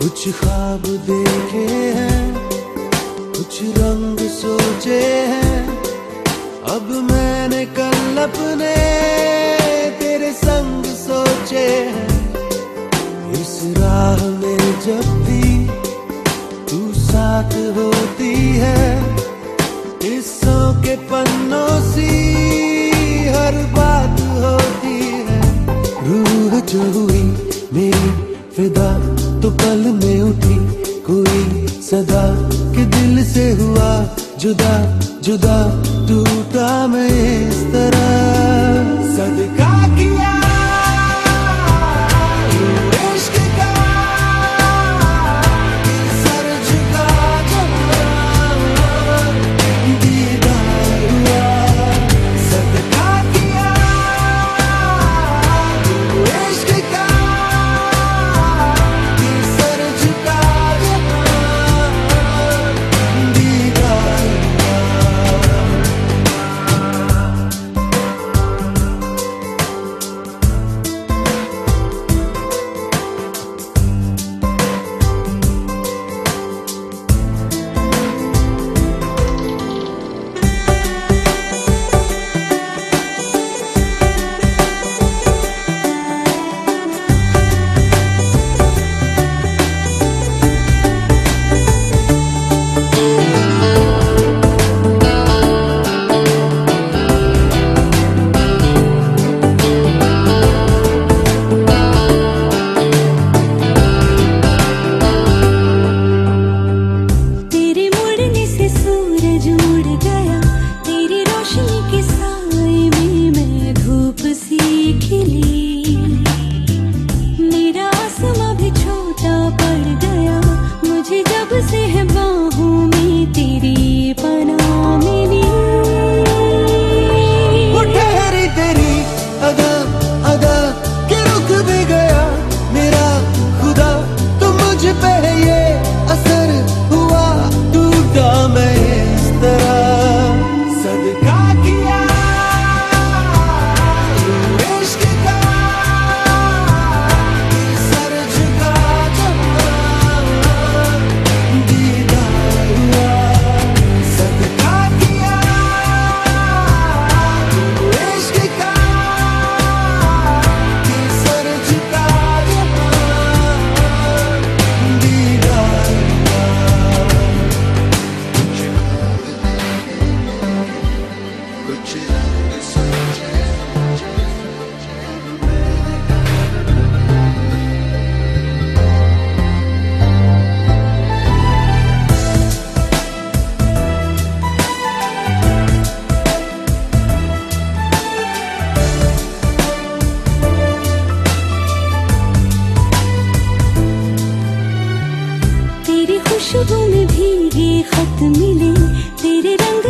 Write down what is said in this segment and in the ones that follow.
कुछ ख्वाब देखे हैं, कुछ रंग सोचे हैं। अब मैंने कल अपने तेरे संग सोचे हैं। इस राह में जब भी तू साथ होती है हिस्सों के पन्नों सी हर बात होती है। रूह जो हुई मेरी फिदा पल में उठी कोई सदा के दिल से हुआ जुदा जुदा टूटा मैं।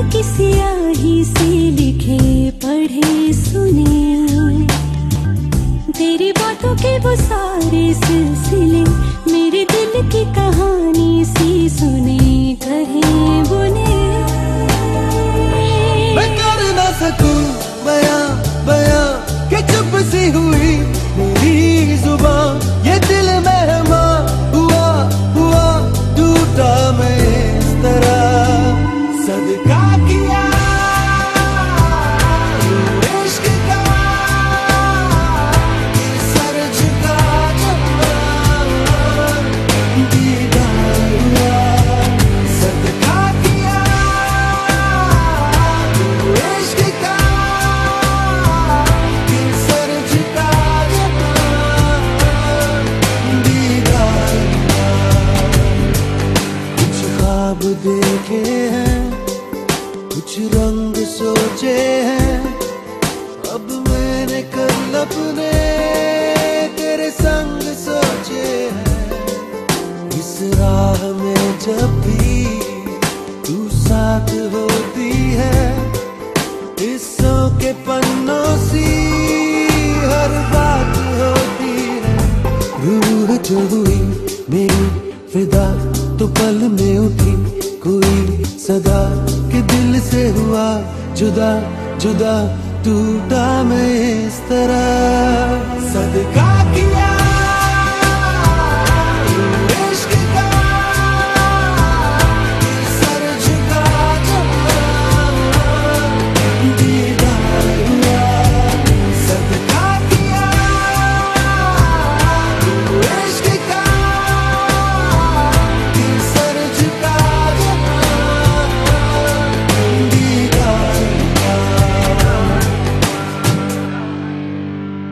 की सियाही से लिखे, पढ़े, सुने। तेरी बातों के वो सारे सिलसिले, मेरे दिल की कहानी सी सुने, कहे बुने। मैं कर ना सकूँ बयां बयां, के चुप सी हुई देखे हैं, कुछ रंग सोचे हैं। अब मैंने कल अपने तेरे संग सोचे हैं। इस राह में जब भी तू साथ होती है, हिस्सों के पन्नों सी हर बात होती है। रूह जो हुई मेरी फिदा तो पल में उठी कोई सदा के दिल से हुआ जुदा जुदा टूटा मैं